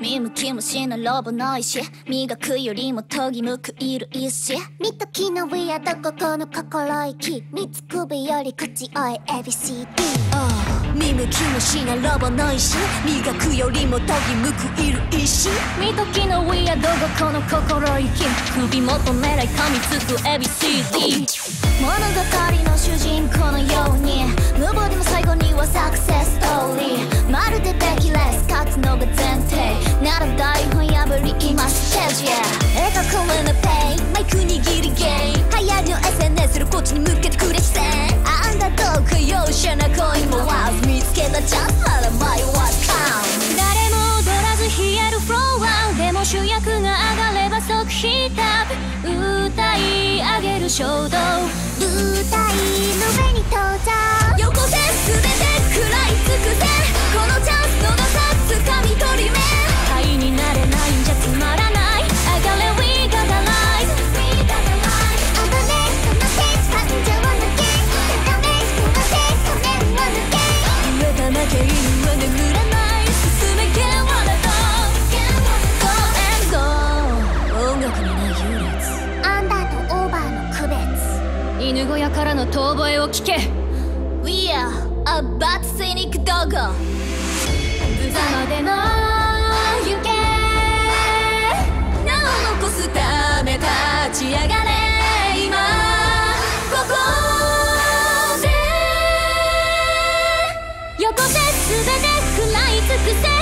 見向きもしないロボの石磨くよりも研ぎむくいる石見ときのウィアどここの心意気三つ首より口おい ABCD、oh. 見向きもしないロボの石磨くよりも研ぎむくいる石見ときのウィアどここの心意気。首元狙い噛みつく ABCD 物語の主ジへ描く上のペインマイク握りゲイ。ン流行りの SNS するこっちに向けてくれせあんだどうか容赦な恋もわず見つけたチャンスなら迷わずカウン誰も踊らず冷えるフローワンでも主役が上がれば即ヒートアップ歌い上げる衝動。舞台の上に登場よこせ犬小屋からの遠吠えを聞け。We are a bad scenic dog. 無様での行け。名を残すため立ち上がれ今。ここでよこせ全て食らい尽くせ。